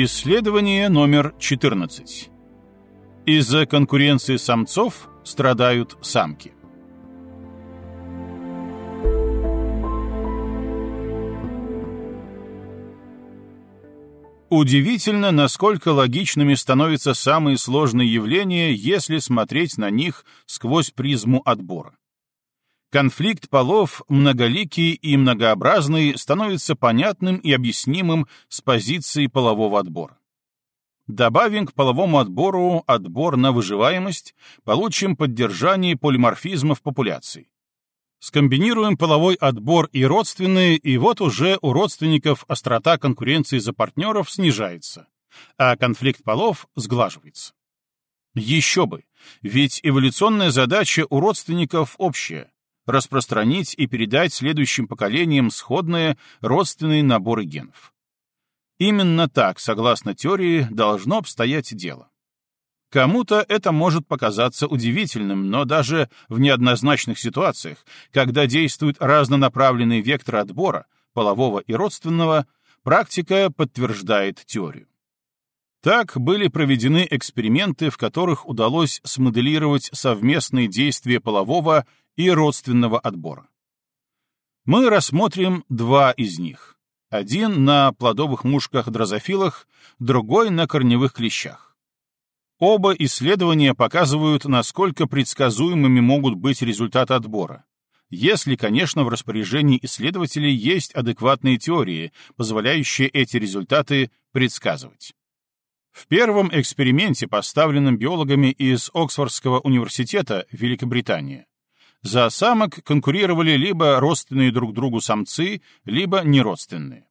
Исследование номер 14. Из-за конкуренции самцов страдают самки. Удивительно, насколько логичными становятся самые сложные явления, если смотреть на них сквозь призму отбора. Конфликт полов, многоликий и многообразный, становится понятным и объяснимым с позиции полового отбора. Добавим к половому отбору отбор на выживаемость, получим поддержание полиморфизмов популяций. Скомбинируем половой отбор и родственные, и вот уже у родственников острота конкуренции за партнеров снижается, а конфликт полов сглаживается. Еще бы, ведь эволюционная задача у родственников общая — распространить и передать следующим поколениям сходные родственные наборы генов. Именно так, согласно теории, должно обстоять дело. Кому-то это может показаться удивительным, но даже в неоднозначных ситуациях, когда действует разнонаправленный вектор отбора, полового и родственного, практика подтверждает теорию. Так были проведены эксперименты, в которых удалось смоделировать совместные действия полового и родственного отбора. Мы рассмотрим два из них. Один на плодовых мушках-дрозофилах, другой на корневых клещах. Оба исследования показывают, насколько предсказуемыми могут быть результаты отбора. Если, конечно, в распоряжении исследователей есть адекватные теории, позволяющие эти результаты предсказывать. В первом эксперименте, поставленном биологами из Оксфордского университета, Великобритания, за самок конкурировали либо родственные друг другу самцы, либо неродственные.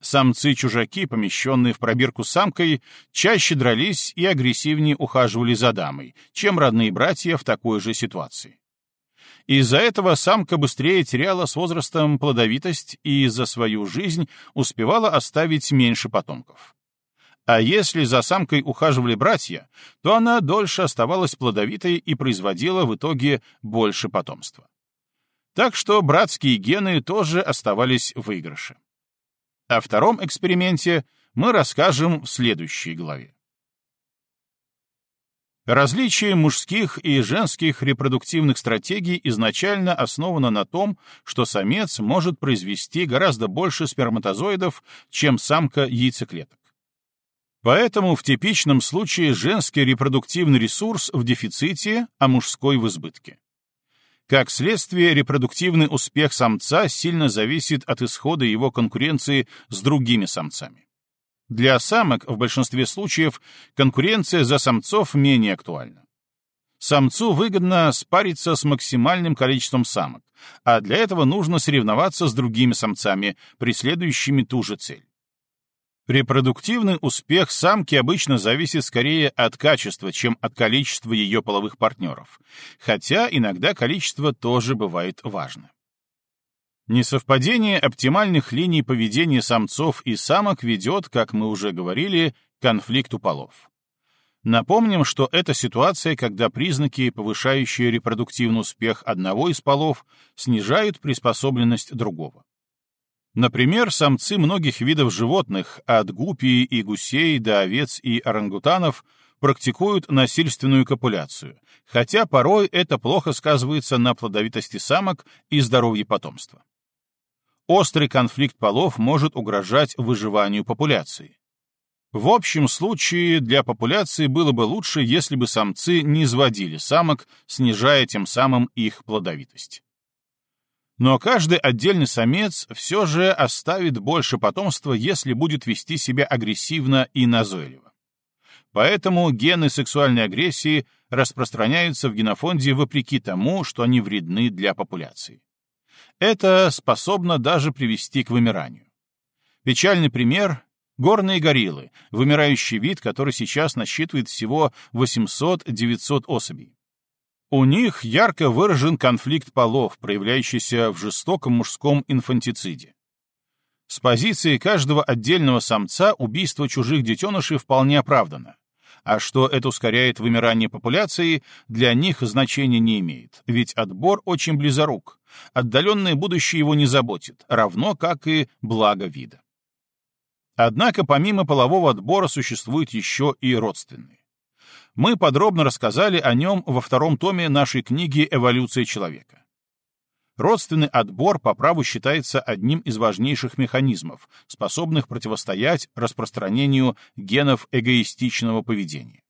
Самцы-чужаки, помещенные в пробирку с самкой, чаще дрались и агрессивнее ухаживали за дамой, чем родные братья в такой же ситуации. Из-за этого самка быстрее теряла с возрастом плодовитость и за свою жизнь успевала оставить меньше потомков. А если за самкой ухаживали братья, то она дольше оставалась плодовитой и производила в итоге больше потомства. Так что братские гены тоже оставались в выигрыше. О втором эксперименте мы расскажем в следующей главе. Различие мужских и женских репродуктивных стратегий изначально основано на том, что самец может произвести гораздо больше сперматозоидов, чем самка яйцеклеток. Поэтому в типичном случае женский репродуктивный ресурс в дефиците, а мужской в избытке. Как следствие, репродуктивный успех самца сильно зависит от исхода его конкуренции с другими самцами. Для самок в большинстве случаев конкуренция за самцов менее актуальна. Самцу выгодно спариться с максимальным количеством самок, а для этого нужно соревноваться с другими самцами, преследующими ту же цель. Репродуктивный успех самки обычно зависит скорее от качества, чем от количества ее половых партнеров, хотя иногда количество тоже бывает важно. Несовпадение оптимальных линий поведения самцов и самок ведет, как мы уже говорили, к конфликту полов. Напомним, что это ситуация, когда признаки, повышающие репродуктивный успех одного из полов, снижают приспособленность другого. Например, самцы многих видов животных, от гупий и гусей до овец и орангутанов, практикуют насильственную копуляцию, хотя порой это плохо сказывается на плодовитости самок и здоровье потомства. Острый конфликт полов может угрожать выживанию популяции. В общем случае для популяции было бы лучше, если бы самцы не изводили самок, снижая тем самым их плодовитость. Но каждый отдельный самец все же оставит больше потомства, если будет вести себя агрессивно и назойливо. Поэтому гены сексуальной агрессии распространяются в генофонде вопреки тому, что они вредны для популяции. Это способно даже привести к вымиранию. Печальный пример — горные гориллы, вымирающий вид, который сейчас насчитывает всего 800-900 особей. У них ярко выражен конфликт полов, проявляющийся в жестоком мужском инфантициде. С позиции каждого отдельного самца убийство чужих детенышей вполне оправдано. А что это ускоряет вымирание популяции, для них значения не имеет, ведь отбор очень близорук, отдаленное будущее его не заботит, равно как и благо вида. Однако помимо полового отбора существует еще и родственный. Мы подробно рассказали о нем во втором томе нашей книги «Эволюция человека». Родственный отбор по праву считается одним из важнейших механизмов, способных противостоять распространению генов эгоистичного поведения.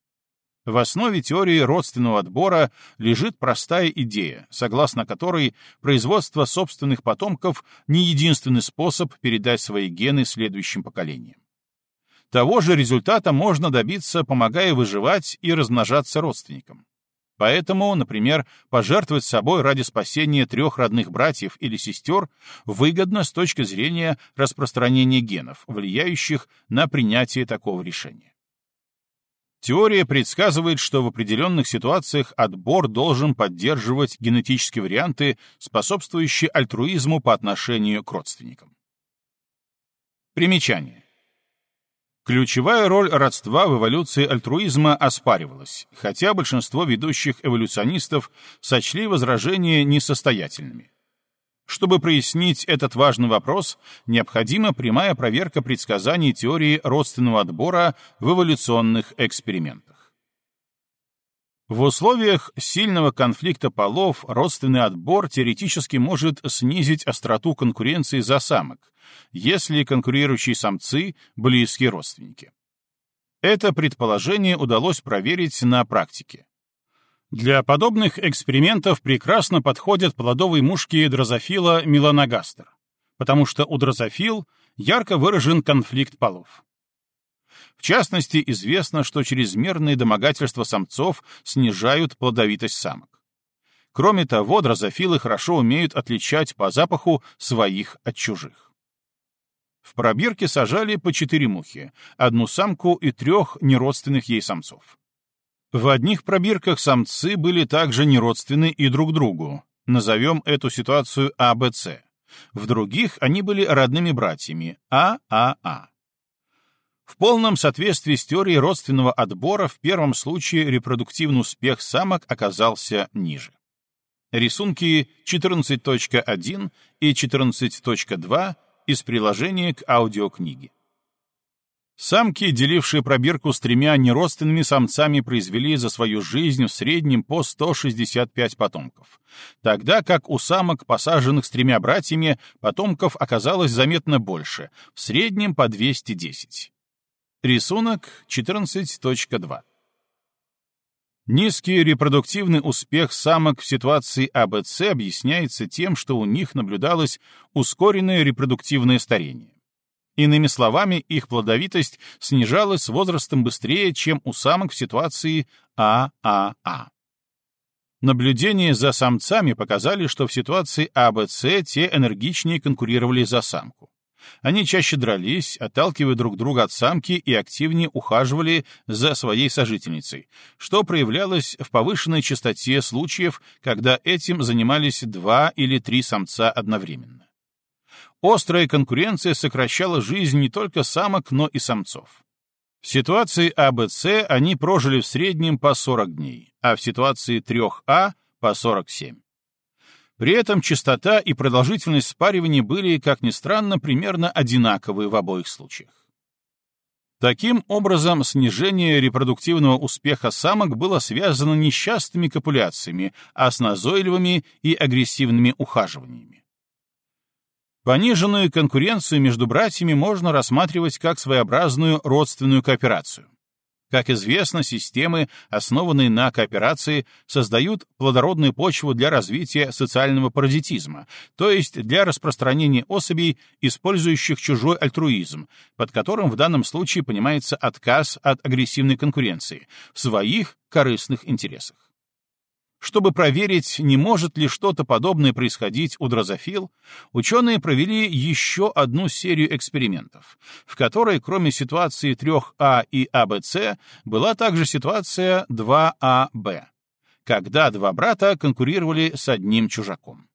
В основе теории родственного отбора лежит простая идея, согласно которой производство собственных потомков не единственный способ передать свои гены следующим поколениям. Того же результата можно добиться, помогая выживать и размножаться родственникам. Поэтому, например, пожертвовать собой ради спасения трех родных братьев или сестер выгодно с точки зрения распространения генов, влияющих на принятие такого решения. Теория предсказывает, что в определенных ситуациях отбор должен поддерживать генетические варианты, способствующие альтруизму по отношению к родственникам. Примечание. Ключевая роль родства в эволюции альтруизма оспаривалась, хотя большинство ведущих эволюционистов сочли возражения несостоятельными. Чтобы прояснить этот важный вопрос, необходима прямая проверка предсказаний теории родственного отбора в эволюционных экспериментах. В условиях сильного конфликта полов родственный отбор теоретически может снизить остроту конкуренции за самок, если конкурирующие самцы — близкие родственники. Это предположение удалось проверить на практике. Для подобных экспериментов прекрасно подходят плодовые мушки дрозофила меланогастер, потому что у дрозофил ярко выражен конфликт полов. В частности, известно, что чрезмерные домогательства самцов снижают плодовитость самок. Кроме того, дрозофилы хорошо умеют отличать по запаху своих от чужих. В пробирке сажали по четыре мухи, одну самку и трех неродственных ей самцов. В одних пробирках самцы были также неродственны и друг другу. Назовем эту ситуацию АБЦ. В других они были родными братьями ААА. В полном соответствии с теорией родственного отбора в первом случае репродуктивный успех самок оказался ниже. Рисунки 14.1 и 14.2 из приложения к аудиокниге. Самки, делившие пробирку с тремя неродственными самцами, произвели за свою жизнь в среднем по 165 потомков, тогда как у самок, посаженных с тремя братьями, потомков оказалось заметно больше, в среднем по 210. Рисунок 14.2. Низкий репродуктивный успех самок в ситуации АБЦ объясняется тем, что у них наблюдалось ускоренное репродуктивное старение. Иными словами, их плодовитость снижалась с возрастом быстрее, чем у самок в ситуации ААА. Наблюдения за самцами показали, что в ситуации АБЦ те энергичнее конкурировали за самку. Они чаще дрались, отталкивая друг друга от самки и активнее ухаживали за своей сожительницей, что проявлялось в повышенной частоте случаев, когда этим занимались два или три самца одновременно. Острая конкуренция сокращала жизнь не только самок, но и самцов. В ситуации АБЦ они прожили в среднем по 40 дней, а в ситуации 3А — по 47. При этом частота и продолжительность спаривания были, как ни странно, примерно одинаковые в обоих случаях. Таким образом, снижение репродуктивного успеха самок было связано не с частыми копуляциями, а с назойливыми и агрессивными ухаживаниями. Пониженную конкуренцию между братьями можно рассматривать как своеобразную родственную кооперацию. Как известно, системы, основанные на кооперации, создают плодородную почву для развития социального паразитизма, то есть для распространения особей, использующих чужой альтруизм, под которым в данном случае понимается отказ от агрессивной конкуренции в своих корыстных интересах. Чтобы проверить, не может ли что-то подобное происходить у дрозофил, ученые провели еще одну серию экспериментов, в которой, кроме ситуации 3А и АБЦ, была также ситуация 2АБ, когда два брата конкурировали с одним чужаком.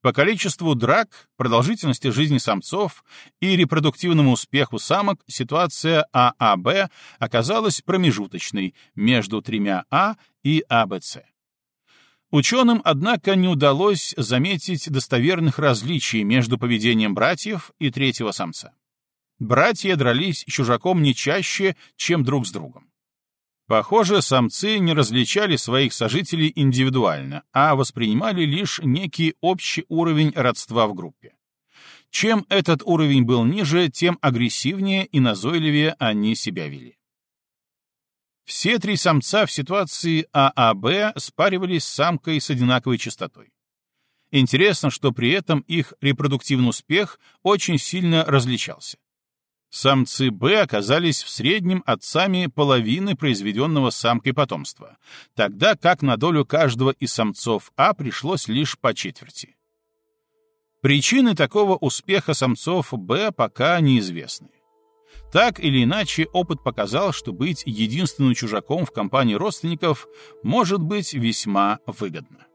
По количеству драк, продолжительности жизни самцов и репродуктивному успеху самок ситуация ААБ оказалась промежуточной между тремя А и АБЦ. Ученым, однако, не удалось заметить достоверных различий между поведением братьев и третьего самца. братья дрались чужаком не чаще, чем друг с другом. Похоже, самцы не различали своих сожителей индивидуально, а воспринимали лишь некий общий уровень родства в группе. Чем этот уровень был ниже, тем агрессивнее и назойливее они себя вели. Все три самца в ситуации ААБ спаривались с самкой с одинаковой частотой. Интересно, что при этом их репродуктивный успех очень сильно различался. Самцы Б оказались в среднем отцами половины произведенного самкой потомства, тогда как на долю каждого из самцов А пришлось лишь по четверти. Причины такого успеха самцов Б пока неизвестны. Так или иначе, опыт показал, что быть единственным чужаком в компании родственников может быть весьма выгодно.